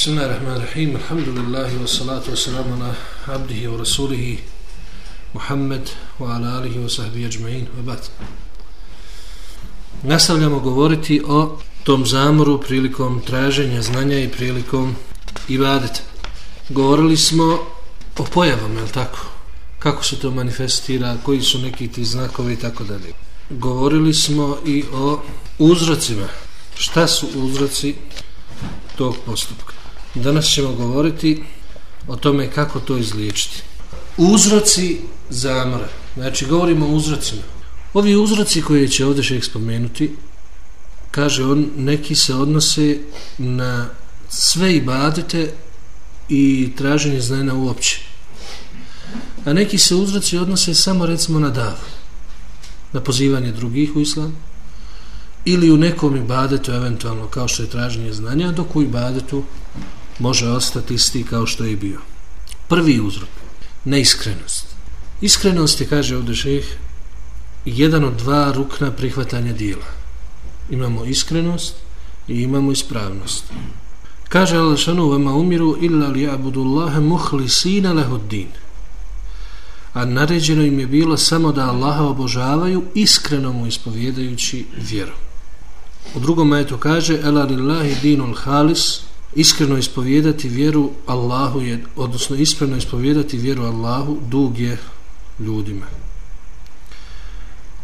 Bismillahirrahmanirrahim. Alhamdulillahi wa salatu wa salamu na abdihi wa rasulihi Muhammed wa ala alihi wa sahbihi ajma'in wa bat. Nastavljamo govoriti o tom zamoru prilikom traženja znanja i prilikom ibadeta. Govorili smo o pojavama, je tako? Kako se to manifestira, koji su neki ti znakovi i tako dalje. Govorili smo i o uzrocima. Šta su uzroci tog postupka? Danas ćemo govoriti o tome kako to izliječiti. Uzroci zamora. Znači, govorimo o uzrocima. Ovi uzroci koje će ovdje šeh spomenuti, kaže on, neki se odnose na sve ibadete i traženje znanja uopće. A neki se uzroci odnose samo recimo na davu, na pozivanje drugih u islam, ili u nekom ibadetu eventualno kao što je traženje znanja, dok u ibadetu može ostati isti kao što je bio. Prvi uzrok, neiskrenost. Iskrenost je, kaže ovdje šeh, jedan od dva rukna prihvatanja dijela. Imamo iskrenost i imamo ispravnost. Kaže Allah vama umiru illa li abudullaha muhlisina lehuddin. A naređeno im je bilo samo da Allaha obožavaju iskreno mu ispovjedajući vjeru. U drugom majetu kaže ela lillahi dinul halis iskreno ispovjedati vjeru Allahu je, odnosno iskreno ispovjedati vjeru Allahu dug je ljudima.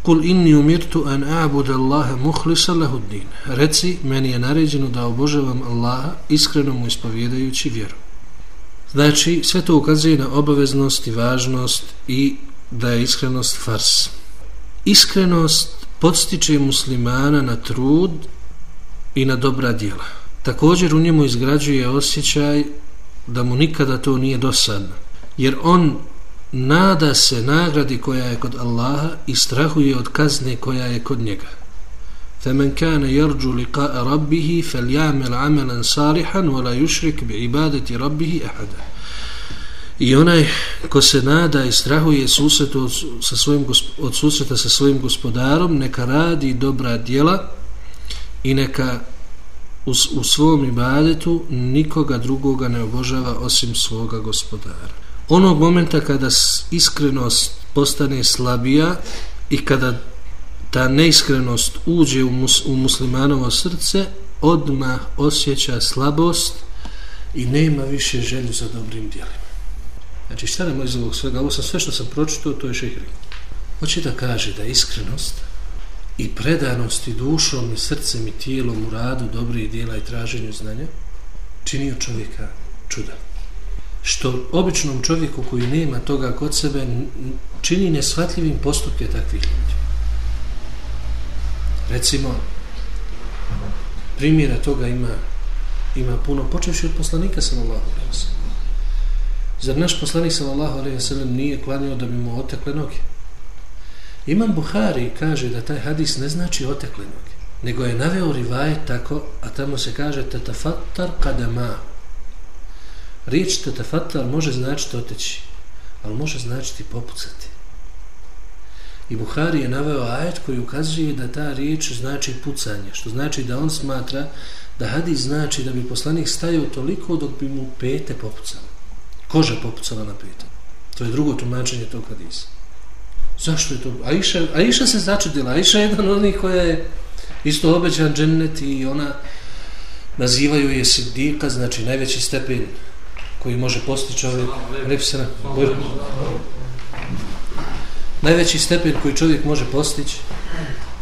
Kul inni umirtu an a'budu Allaha mukhlisa lahu din. Reci, meni je naređeno da obožavam Allaha iskreno mu ispovjedajući vjeru. Znači, sve to ukazuje na obaveznost i važnost i da je iskrenost fars. Iskrenost podstiče muslimana na trud i na dobra djela. Također u njemu izgrađuje osjećaj da mu nikada to nije dosadno. Jer on nada se nagradi koja je kod Allaha i strahuje od kazne koja je kod njega. فمن كان يرجو لقاء ربه فليعمل عملا صالحا ولا يشرك بعبادة ربه أحدا I onaj ko se nada i strahuje susretu sa svojim, od susreta sa svojim gospodarom, neka radi dobra djela i neka u, u svom ibadetu nikoga drugoga ne obožava osim svoga gospodara. Onog momenta kada iskrenost postane slabija i kada ta neiskrenost uđe u, mus, u muslimanovo srce, odmah osjeća slabost i nema više želju za dobrim djelima. Znači šta nam iz ovog svega? Ovo sam sve što sam pročitao, to je šehrin. Hoće da kaže da iskrenost i predanosti dušom i srcem i tijelom u radu dobrih dijela i traženju znanja čini čovjeka čuda. Što običnom čovjeku koji nema toga kod sebe čini nesvatljivim postupke takvih ljudi. Recimo, primjera toga ima ima puno, počevši od poslanika sallallahu alaihi wa sallam. Zar naš poslanik sallallahu alaihi wa sallam nije klanio da bi mu otekle noge? Imam Buhari kaže da taj hadis ne znači otekle noge, nego je naveo rivajet tako, a tamo se kaže tatafattar kadama. Riječ tatafattar može značiti oteći, ali može značiti popucati. I Buhari je naveo ajet koji ukazuje da ta riječ znači pucanje, što znači da on smatra da hadis znači da bi poslanik stajao toliko dok bi mu pete popucala. Koža popucala na pete. To je drugo tumačenje tog hadisa. Zašto je to? Aisha, Aisha se začudila. Aisha je jedan od onih koja je isto obećan džennet i ona nazivaju je sidika, znači najveći stepen koji može postići ovaj repsana. Najveći stepen koji čovjek može postići.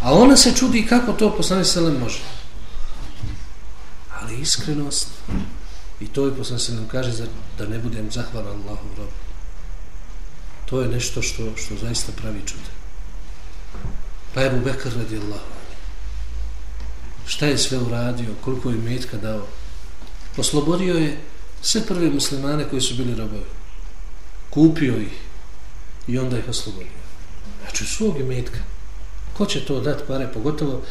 A ona se čudi kako to poslani selem može. Ali iskrenost i to je poslani selem kaže da ne budem zahvalan Allahom robu. To je nešto što, što zaista pravi čude. Pa je Bubekar radi Allah. Šta je sve uradio, koliko je metka dao. Oslobodio je sve prve muslimane koji su bili robovi. Kupio ih i onda ih oslobodio. Znači svog imetka. Ko će to dati pare? Pogotovo,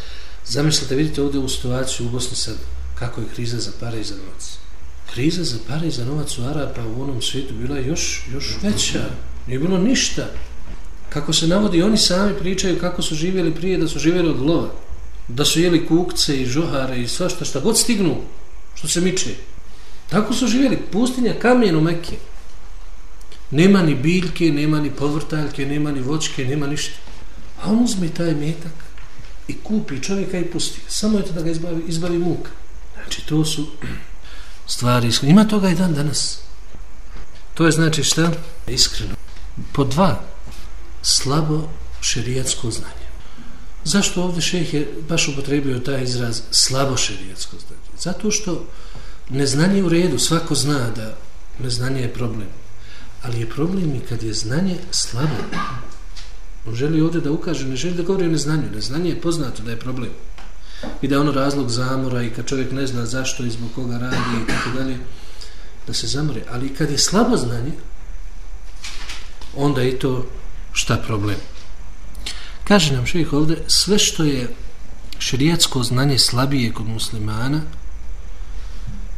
zamislite, vidite ovdje u situaciju u Bosni sad, kako je kriza za pare i za novac. Kriza za pare i za novac u Arapa u onom svijetu bila još, još veća. Nije bilo ništa. Kako se navodi, oni sami pričaju kako su živjeli prije, da su živjeli od lova. Da su jeli kukce i žohare i svašta šta, god stignu, što se miče. Tako su živjeli. Pustinja kamen u Mekke. Nema ni biljke, nema ni povrtaljke, nema ni voćke, nema ništa. A on uzme taj metak i kupi čovjeka i pusti. Samo je to da ga izbavi, izbavi muka. Znači, to su stvari iskreno. Ima toga i dan danas. To je znači šta? Iskreno. Po dva. Slabo šerijatsko znanje. Zašto ovdje šejh je baš upotrebio taj izraz slabo šerijatsko znanje? Zato što neznanje u redu, svako zna da neznanje je problem. Ali je problem i kad je znanje slabo. On želi ovdje da ukaže, ne želi da govori o neznanju. Neznanje je poznato da je problem. I da je ono razlog zamora i kad čovjek ne zna zašto i zbog koga radi i tako dalje, da se zamore. Ali kad je slabo znanje, onda je to šta problem. Kaže nam šejh ovdje, sve što je šerijatsko znanje slabije kod muslimana,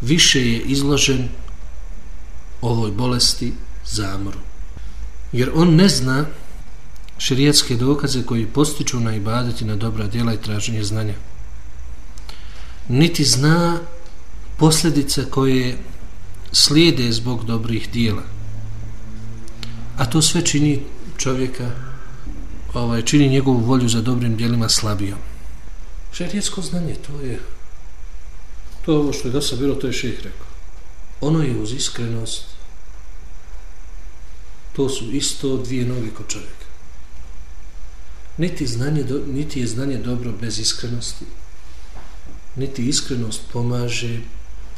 više je izložen ovoj bolesti zamoru. Jer on ne zna šerijatske dokaze koji postiču na ibadeti na dobra djela i traženje znanja. Niti zna posljedice koje slijede zbog dobrih dijela. A to sve čini čovjeka, ovaj, čini njegovu volju za dobrim dijelima slabijom. Šerijetsko znanje, to je to je ovo što je do bilo, to je šeh rekao. Ono je uz iskrenost, to su isto dvije noge kod čovjeka. Niti, znanje, niti je znanje dobro bez iskrenosti, niti iskrenost pomaže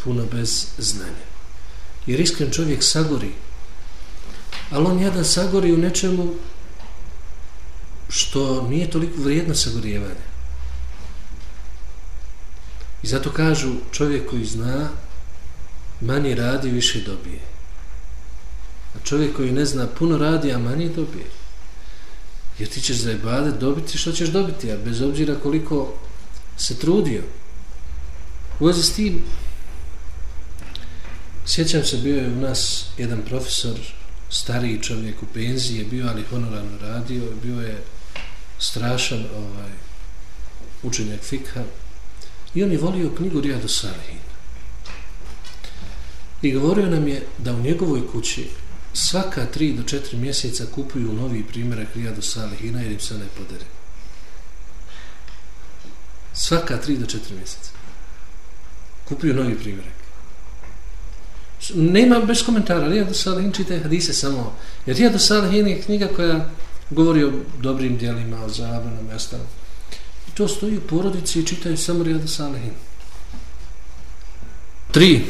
puno bez znanja. Jer iskren čovjek sagori, ali on jedan sagori u nečemu što nije toliko vrijedno sagorijevanje. I zato kažu čovjek koji zna manje radi, više dobije. A čovjek koji ne zna puno radi, a manje dobije. Jer ti ćeš za ibadet dobiti što ćeš dobiti, a bez obzira koliko se trudio. U vezi s tim, sjećam se, bio je u nas jedan profesor, stariji čovjek u penziji, je bio, ali honorarno radio, bio je strašan ovaj, učenjak fikha, I on je volio knjigu Rijadu Salihin. I govorio nam je da u njegovoj kući svaka tri do četiri mjeseca kupuju novi primjerak Rijadu Salihina jer im se ne podere. Svaka tri do četiri mjeseca. Kupuju novi primjerak. Nema bez komentara. Rijadu Salihin čite hadise samo. Jer Rijadu Salihin je knjiga koja govori o dobrim dijelima, o zabranom mjestu to stoji u porodici i čitaju samo Rijadu Salihin. Tri.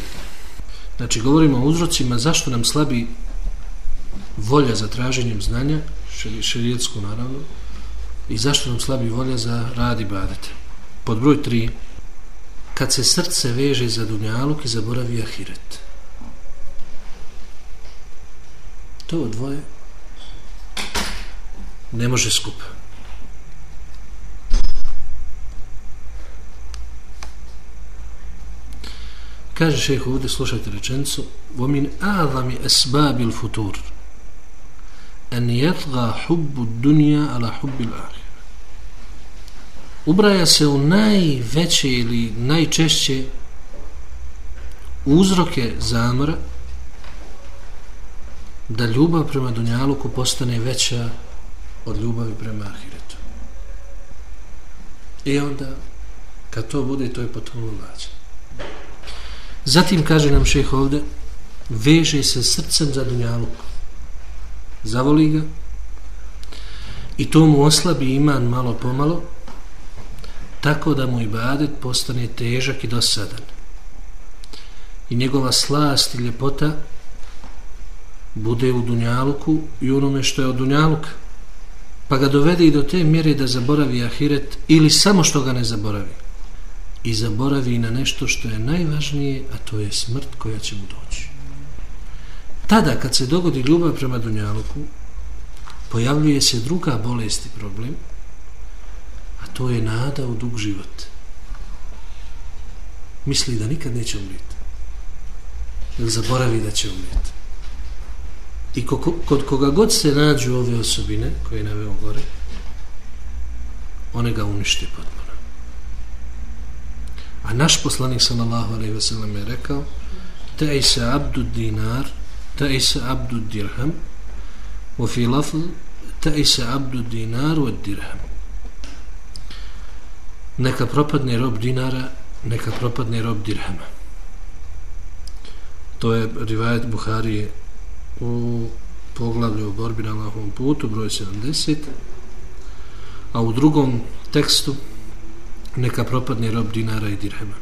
Znači, govorimo o uzrocima zašto nam slabi volja za traženjem znanja, šerijetsku naravno, i zašto nam slabi volja za rad i badet. Pod broj tri. Kad se srce veže za dunjaluk i zaboravi ahiret. To dvoje ne može skupati. Kaže šeheh ovdje, slušajte rečenicu, وَمِنْ أَعْظَمِ أَسْبَابِ الْفُتُورِ أَنْ يَتْغَى حُبُّ الدُّنْيَا عَلَى حُبِّ الْآخِرِ Ubraja se u najveće ili najčešće uzroke zamora da ljubav prema Dunjaluku postane veća od ljubavi prema Ahiretu. I onda, kad to bude, to je potom ulađeno. Zatim kaže nam šeh ovde, veže se srcem za dunjaluk. Zavoli ga i to mu oslabi iman malo pomalo, tako da mu ibadet postane težak i dosadan. I njegova slast i ljepota bude u dunjaluku i onome što je od dunjaluka. Pa ga dovede i do te mjere da zaboravi ahiret ili samo što ga ne zaboravi i zaboravi na nešto što je najvažnije, a to je smrt koja će mu doći. Tada, kad se dogodi ljubav prema Dunjaluku, pojavljuje se druga bolest i problem, a to je nada u dug život. Misli da nikad neće umriti. Ili zaboravi da će umriti. I kod koga god se nađu ove osobine, koje je naveo gore, one ga unište potpuno. A naš poslanik sallallahu alejhi ve sellem je rekao ta'isa abdu dinar ta'isa abdu dirham u fi lafz ta'isa abdu dinar od dirham. Neka propadne rob dinara neka propadne rob dirhama. To je rivajet Buharije u poglavlju o borbi na Allahovom putu broj 70 a u drugom tekstu neka propadne rob dinara i dirhema.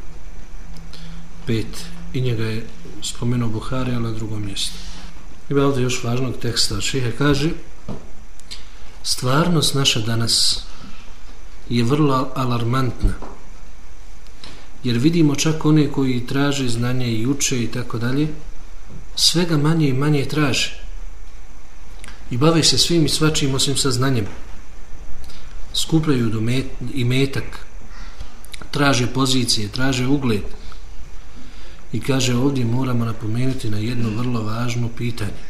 Pet. I njega je spomenuo Buhari ali na drugom mjestu. Ima ovdje još važnog teksta. Šihe kaže stvarnost naša danas je vrlo alarmantna jer vidimo čak one koji traže znanje i uče i tako dalje svega manje i manje traže i bave se svim i svačim osim sa znanjem skupljaju do met, i metak. Traže pozicije, traže ugled. I kaže ovdje moramo napomenuti na jedno vrlo važno pitanje.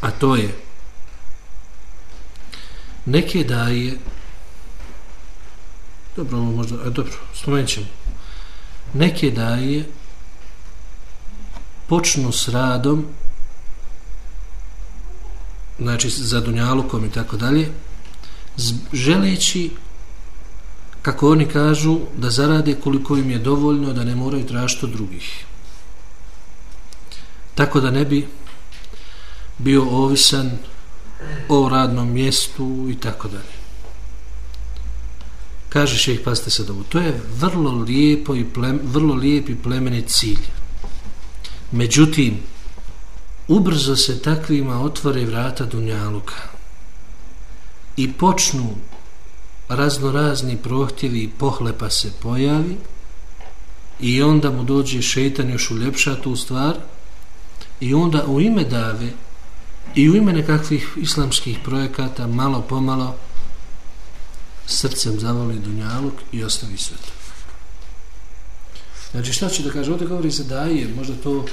A to je neke daje dobro, možda, a dobro, spomenut ćemo. Neke daje počnu s radom znači za dunjalukom i tako dalje želeći kako oni kažu da zarade koliko im je dovoljno da ne moraju tražiti od drugih. Tako da ne bi bio ovisan o radnom mjestu i tako dalje. Kaže ih pazite sad ovo to je vrlo lijepo i plem, vrlo lijep i plemeni cilj međutim ubrzo se takvima otvore vrata Dunjaluka i počnu raznorazni prohtjevi i pohlepa se pojavi i onda mu dođe šeitan još uljepša tu stvar i onda u ime dave i u ime nekakvih islamskih projekata malo pomalo srcem zavoli Dunjaluk i ostavi sve to. Znači šta će da kaže, ovdje govori se daje, možda to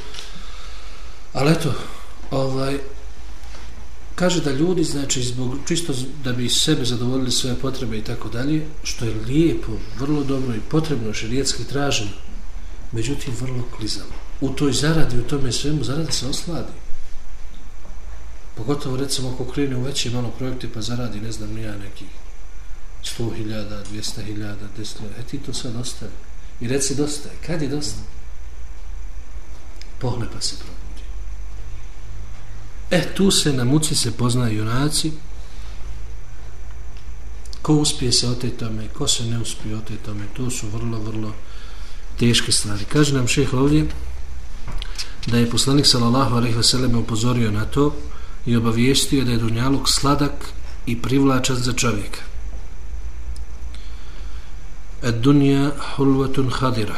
Ali eto, ovaj, kaže da ljudi, znači, zbog, čisto da bi sebe zadovoljili svoje potrebe i tako dalje, što je lijepo, vrlo dobro i potrebno širijetski traženo, međutim, vrlo klizalo. U toj zaradi, u tome svemu, zarada se osladi. Pogotovo, recimo, ako krene u veće malo projekte, pa zaradi, ne znam, nija nekih 100.000, 200.000, 10.000, e ti to sad ostavi. I reci dosta je. Kad je dosta? Pohlepa se probudi. E, tu se na muci se poznaju junaci, ko uspije se otetome, ko se ne uspije otetome, to su vrlo, vrlo teške stvari. Kaže nam šeh ovdje da je poslanik sallallahu alaihi sellem upozorio na to i obavijestio da je dunjaluk sladak i privlačan za čovjeka. الدنيا حلوة خضرة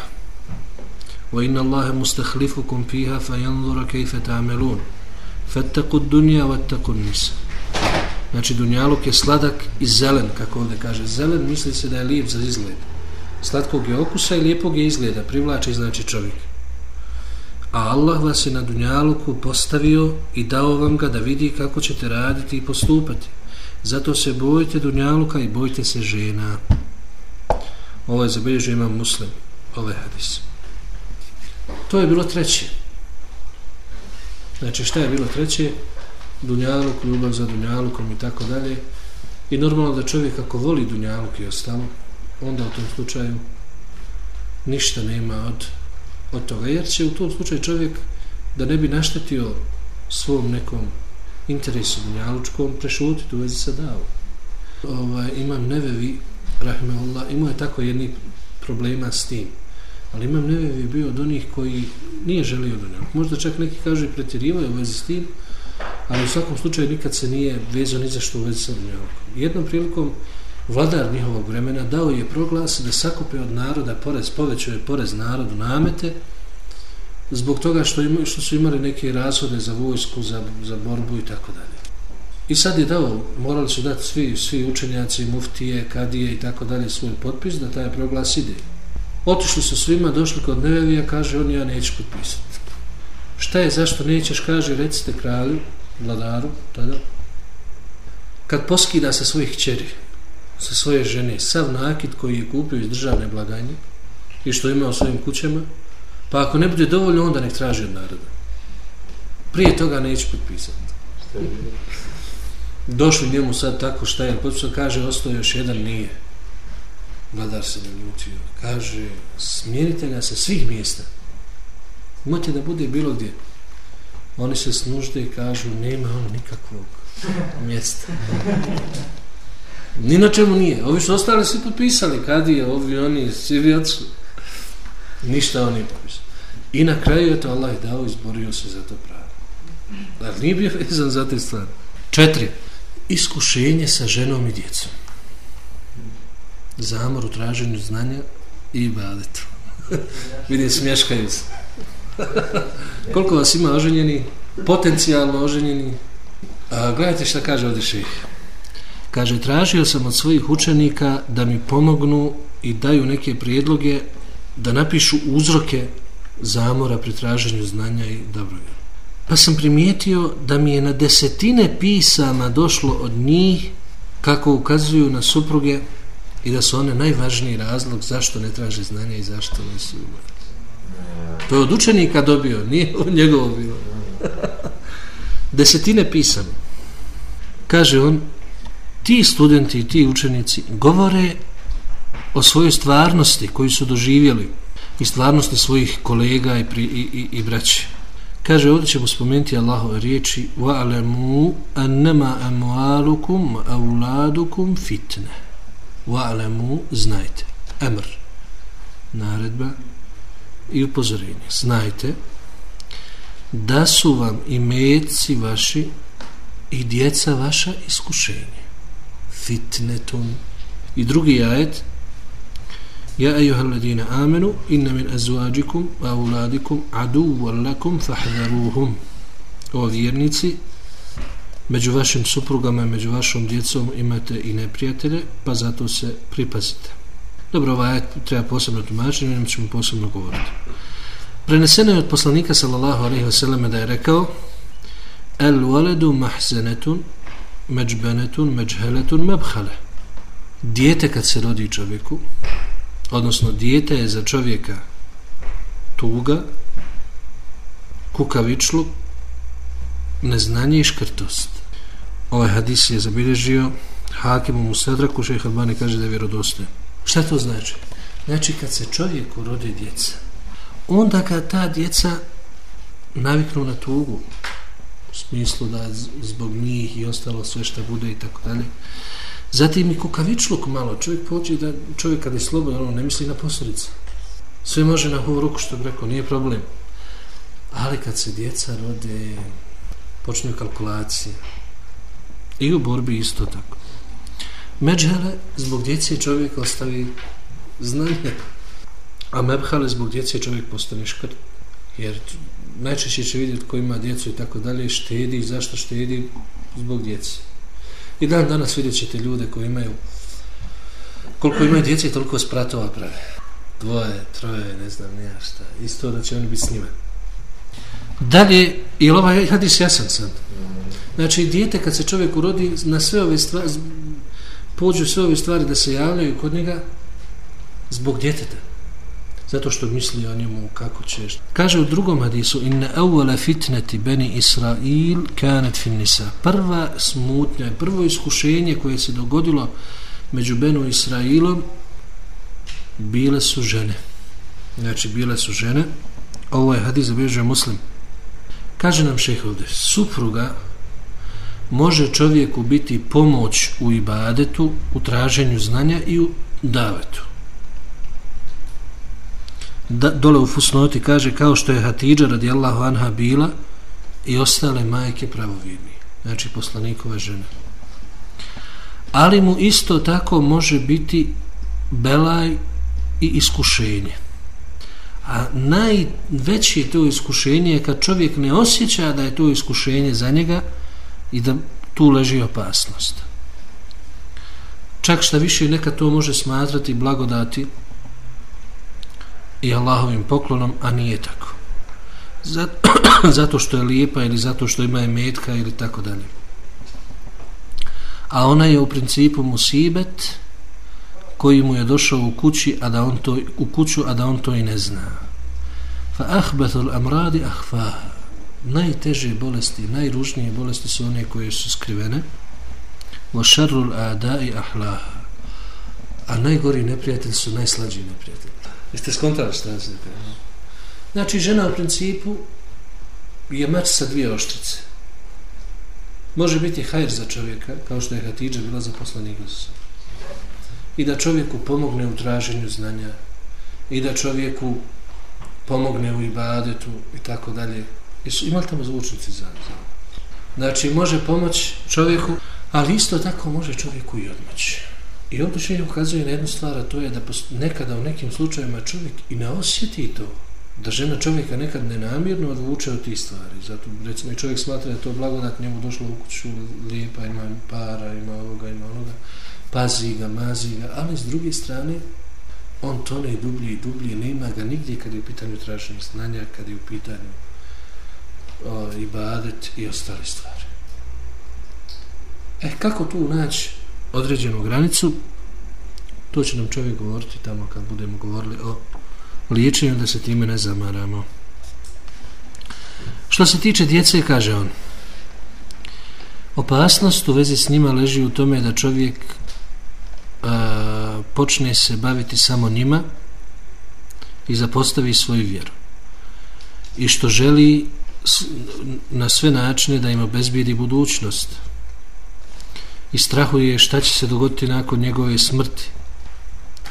وإن الله مستخلفكم فيها فينظر كيف تعملون فاتقوا الدنيا واتقوا النساء. Znači, dunjaluk je sladak i zelen, kako ovdje kaže. Zelen misli se da je lijep za izgled. Slatkog je okusa i lijepog je izgleda. Privlači znači čovjek. A Allah vas je na dunjaluku postavio i dao vam ga da vidi kako ćete raditi i postupati. Zato se bojite dunjaluka i bojite se žena. Ovo je zabilježio imam muslim. Ovaj hadis. To je bilo treće. Znači šta je bilo treće? Dunjaluk, ljubav za Dunjalukom i tako dalje. I normalno da čovjek ako voli Dunjaluk i ostalo, onda u tom slučaju ništa nema od, od toga. Jer će u tom slučaju čovjek da ne bi naštetio svom nekom interesu Dunjalučkom prešutiti u vezi sa davom. Ovaj, imam nevevi, rahimahullah, imao je tako jedni problema s tim ali imam nevevi bio od onih koji nije želio dunjaluk. Možda čak neki kažu i pretjerivaju u vezi s tim, ali u svakom slučaju nikad se nije vezao ni za što u vezi sa dunjalukom. Jednom prilikom vladar njihovog vremena dao je proglas da sakupe od naroda porez, povećuje porez narodu namete, zbog toga što, ima, što su imali neke rashode za vojsku, za, za borbu i tako dalje. I sad je dao, morali su dati svi, svi učenjaci, muftije, kadije i tako dalje svoj potpis da taj proglas ide. Otišli su svima, došli kod Nevevija, kaže on, ja neću potpisati. Šta je, zašto nećeš, kaže, recite kralju, vladaru, tada. Kad poskida sa svojih čeri, sa svoje žene, sav nakit koji je kupio iz državne blaganje i što ima u svojim kućama, Pa ako ne bude dovoljno, onda nek traži od naroda. Prije toga neće potpisati. Došli njemu sad tako šta je, potpisao, kaže, ostao još jedan, nije. Vladar se naljutio. Kaže, smijenite ga sa svih mjesta. Imate da bude bilo gdje. Oni se snužde i kažu, nema on nikakvog mjesta. Ni na čemu nije. Ovi što ostali su potpisali, kad je, ovi, oni, svi odsu. Ništa oni potpisali. I na kraju je to Allah dao, izborio se za to pravo. Da nije bio vezan za te stvari. Četiri. Iskušenje sa ženom i djecom. Zamor u traženju znanja i ibadetu. Vidim, smješkaju se. Koliko vas ima oženjeni? Potencijalno oženjeni? A, gledajte šta kaže ovdje ših. Kaže, tražio sam od svojih učenika da mi pomognu i daju neke prijedloge da napišu uzroke zamora pri traženju znanja i dobroga. Pa sam primijetio da mi je na desetine pisama došlo od njih kako ukazuju na supruge i da su one najvažniji razlog zašto ne traže znanje i zašto ne su To je od učenika dobio, nije od njegovo bilo. Desetine pisama. Kaže on, ti studenti i ti učenici govore o svojoj stvarnosti koju su doživjeli i stvarnosti svojih kolega i, pri, i, i, i braće. Kaže, ovdje ćemo spomenuti Allahove riječi وَعْلَمُوا أَنَّمَا أَمُوَالُكُمْ أَوْلَادُكُمْ فِتْنَ وَعْلَمُوا znajte Emr naredba i upozorenje znajte da su vam i meci vaši i djeca vaša iskušenje fitnetun i drugi ajet Ja ejuha alladina amenu inna min azuađikum a uladikum adu wallakum fahdaruhum O vjernici među vašim suprugama i među vašom djecom imate i neprijatelje pa zato se pripazite. Dobro, ovaj treba posebno tumačiti, o ćemo posebno govoriti. Preneseno je od poslanika sallallahu alaihi wa sallam da je rekao El waledu mahzenetun međbenetun međheletun mebhale. Dijete kad se rodi čovjeku odnosno dijete je za čovjeka tuga kukavičlu neznanje i škrtost ovaj hadis je zabilježio Hakimu Musadraku šeha Albani kaže da je vjerodostojen šta to znači? znači kad se čovjeku rodi djeca onda kad ta djeca naviknu na tugu u smislu da zbog njih i ostalo sve što bude i tako dalje Zatim i kukavičluk malo, čovjek pođe da čovjek kad je slobodan, on ne misli na posljedice. Sve može na ovu ruku što bi rekao, nije problem. Ali kad se djeca rode, počne kalkulacije. I u borbi isto tako. Međhele, zbog djece čovjek ostavi znanje. A mebhale, zbog djece čovjek postane škrt. Jer najčešće će vidjeti ko ima djecu i tako dalje, štedi. Zašto štedi? Zbog djece. I dan danas vidjet ćete ljude koji imaju koliko imaju djece, toliko spratova prave. Dvoje, troje, ne znam, nija šta. Isto da će oni biti s njima. Dalje, i ovaj hadis jasan sad. Znači, dijete kad se čovjek urodi, na sve ove stvari, pođu sve ove stvari da se javljaju kod njega zbog djeteta zato što misli o njemu kako će kaže u drugom hadisu inna awwala fitnati bani israil kanat fi nisa. Prva smutnja prvo iskušenje koje se dogodilo među benu israilom bile su žene. Znači bile su žene. Ovo je hadis zabilježio muslim. Kaže nam šejh ovde supruga može čovjeku biti pomoć u ibadetu u traženju znanja i u davetu da, dole u fusnoti kaže kao što je Hatidža radijallahu anha bila i ostale majke pravovidni znači poslanikova žene. Ali mu isto tako može biti belaj i iskušenje. A najveće to iskušenje je kad čovjek ne osjeća da je to iskušenje za njega i da tu leži opasnost. Čak šta više neka to može smatrati blagodati i Allahovim poklonom, a nije tako. Zato, zato što je lijepa ili zato što ima metka ili tako dalje. A ona je u principu musibet koji mu je došao u kući, a da on to, u kuću, a da on to i ne zna. fa ahbathu al-amradi akhfaha najteže bolesti najružnije bolesti su one koje su skrivene wa sharru al-a'da'i ahlaha a najgori neprijatelj su najslađi neprijatelji jeste skontali šta se znači žena u principu je mač sa dvije oštrice može biti hajr za čovjeka kao što je Hatidža bila za poslanika i da čovjeku pomogne u traženju znanja i da čovjeku pomogne u ibadetu i tako dalje. Ima li tamo zvučnici za, za? Znači, može pomoć čovjeku, ali isto tako može čovjeku i odmoći. I ovdje še ukazuje na jednu stvar, a to je da nekada u nekim slučajima čovjek i ne osjeti to, da žena čovjeka nekad nenamjerno odvuče od tih stvari. Zato, recimo, čovjek smatra da to blagodat njemu došlo u kuću, lijepa, ima para, ima ovoga, ima onoga, pazi ga, mazi ga, ali s druge strane, on tone i dublje i dublje, nema ga nigdje kad je u pitanju traženja znanja, kad je u pitanju o, ibadet i ostale stvari. E, kako tu naći određenu granicu? To će nam čovjek govoriti tamo kad budemo govorili o liječenju, da se time ne zamaramo. Što se tiče djece, kaže on, opasnost u vezi s njima leži u tome da čovjek a, počne se baviti samo njima i zapostavi svoju vjeru i što želi na sve načine da im obezbijedi budućnost i strahuje šta će se dogoditi nakon njegove smrti.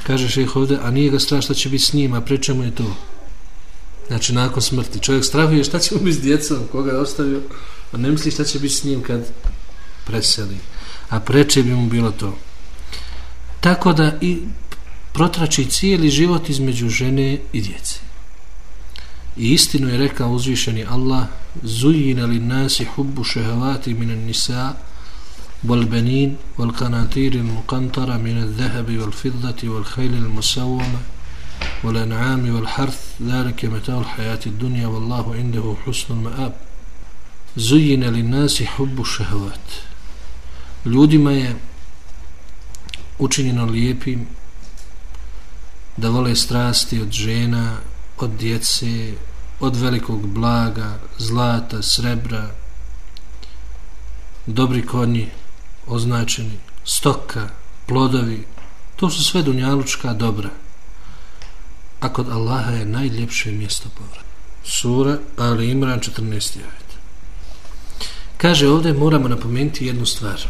Kaže šeh ovdje a nije ga strah šta će biti s njim a prečemu je to? Znači nakon smrti. Čovjek strahuje šta će mu biti s djecom koga je ostavio a ne misli šta će biti s njim kad preseli. A preče bi mu bilo to. Tako da i protrači cijeli život između žene i djece. I istinu je rekao uzvišeni Allah zujina li nasi hubbu šehavati minan nisa والبنين والقناطير المقنطرة من الذهب والفضة والخيل المسومة والأنعام والحرث ذلك متاع الحياة الدنيا والله عنده حسن المآب زين للناس حب الشهوات ljudi ma je učinjeno lijepim da vole strasti od žena, od djece, od velikog blaga, zlata, srebra, dobri konji, označeni, stoka, plodovi, to su sve dunjalučka dobra. A kod Allaha je najljepše mjesto povrat. Sura Ali Imran 14. Kaže ovdje moramo napomenuti jednu stvar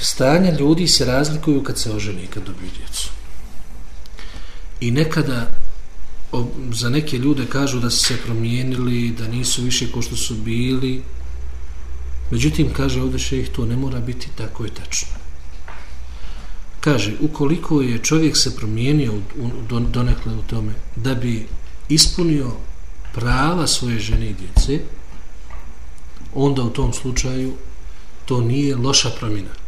stanja ljudi se razlikuju kad se oženi i kad dobiju djecu. I nekada za neke ljude kažu da su se promijenili, da nisu više ko što su bili. Međutim, kaže ovdje šejih, to ne mora biti tako i tačno. Kaže, ukoliko je čovjek se promijenio do, donekle u tome da bi ispunio prava svoje žene i djece, onda u tom slučaju to nije loša promjena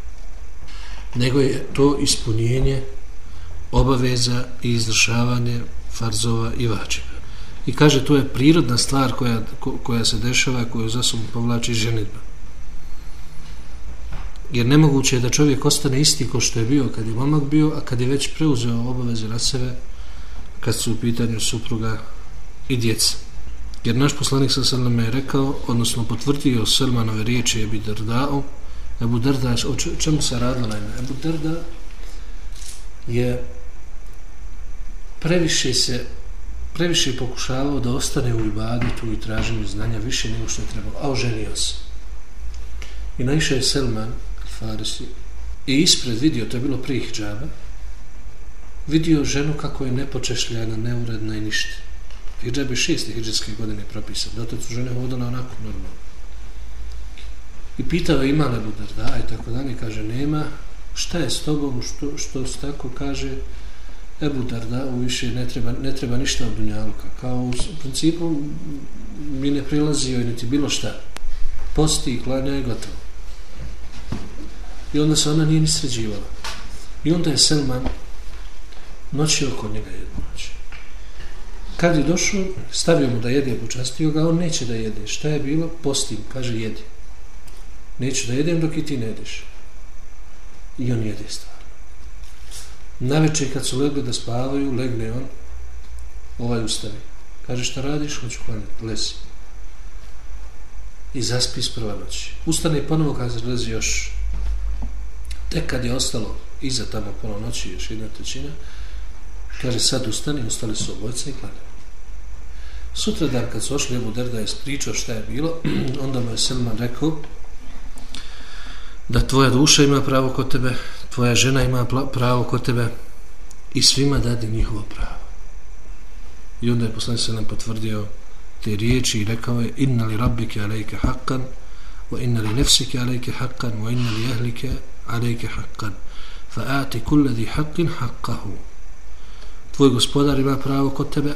nego je to ispunjenje obaveza i izvršavanje farzova i vađiva. I kaže, to je prirodna stvar koja, koja se dešava, koju za sobom povlači ženitba. Jer nemoguće je da čovjek ostane isti ko što je bio kad je momak bio, a kad je već preuzeo obaveze na sebe, kad su u pitanju supruga i djeca. Jer naš poslanik sa Salama je rekao, odnosno potvrdio Salmanove riječi Ebi Bidrdao, Ebu Drda, o čemu se radilo naime? Ebu Drda je previše se previše pokušavao da ostane u ibadetu i traženju znanja više nego što je trebalo, a oženio se. I naišao je Selman, Farisi, i ispred vidio, to je bilo prije hijjaba, vidio ženu kako je nepočešljana, neuredna i ništa. Hijjab je šeste hijđarske godine propisan, zato su žene hodale onako normalno. I pitao ima li Budar da, i tako dalje, kaže, nema. Šta je s tobom, što, što se tako kaže, Ebu Darda, u više ne treba, ne treba ništa od Dunjaluka. Kao u principu mi ne prilazio i niti bilo šta. Posti i klanja je gotovo. I onda se ona nije ni sređivala. I onda je Selman noćio kod njega jednu noć. Kad je došao, stavio mu da jede, počastio ga, on neće da jede. Šta je bilo? Postim, kaže, jedi neću da jedem dok i ti ne jedeš. I on jede stvar. Na večer kad su legli da spavaju, legne on, ovaj ustavi. Kaže šta radiš? Hoću klanjati, lesi. I zaspi s prva noći. Ustane ponovo kaže lezi još. Tek kad je ostalo iza tamo pola noći još jedna trećina, kaže sad ustani, ostali su obojca i klanjali. Sutra dan kad su ošli Ebu Derda je pričao šta je bilo, onda mu je Selman rekao da tvoja duša ima pravo kod tebe, tvoja žena ima pravo kod tebe i svima dadi njihovo pravo. I onda je poslanik Selman potvrdio te riječi i rekao je inna li rabbike alejke haqqan wa inna li nefsike alejke haqqan wa inna li ahlike alejke haqqan. Fa ati dhi haqqin haqqahu. Tvoj gospodar ima pravo kod tebe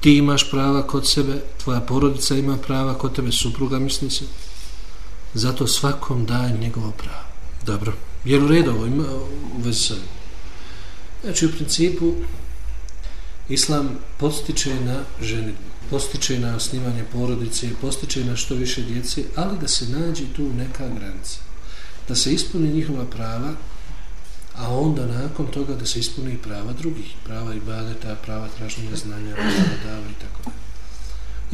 ti imaš prava kod sebe, tvoja porodica ima prava kod tebe, supruga misli se, zato svakom daje njegovo pravo. Dobro, jer u redu ovo? Ima u vezi sa Znači, u principu, Islam postiče na ženi, postiče na osnivanje porodice, postiče na što više djece, ali da se nađe tu neka granica. Da se ispuni njihova prava, a onda nakon toga da se ispuni prava drugih, prava i badeta, prava tražnjenja znanja, prava dava i tako da.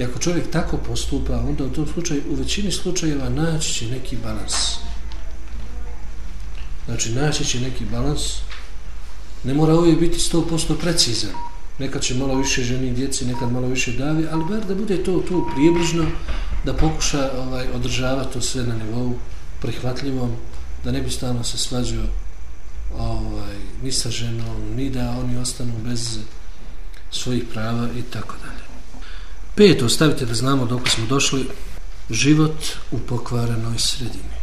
I ako čovjek tako postupa, onda u tom slučaju, u većini slučajeva naći će neki balans. Znači, naći će neki balans, ne mora uvijek biti 100% precizan. Nekad će malo više ženi i djeci, nekad malo više davi, ali bar da bude to tu približno, da pokuša ovaj, održavati to sve na nivou prihvatljivom, da ne bi stalno se svađao ovaj, ni sa ženom, ni da oni ostanu bez svojih prava i tako dalje. Pet, ostavite da znamo dok smo došli, život u pokvarenoj sredini.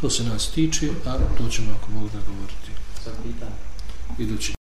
To se nas tiče, a to ćemo ako mogu da govoriti. Idući.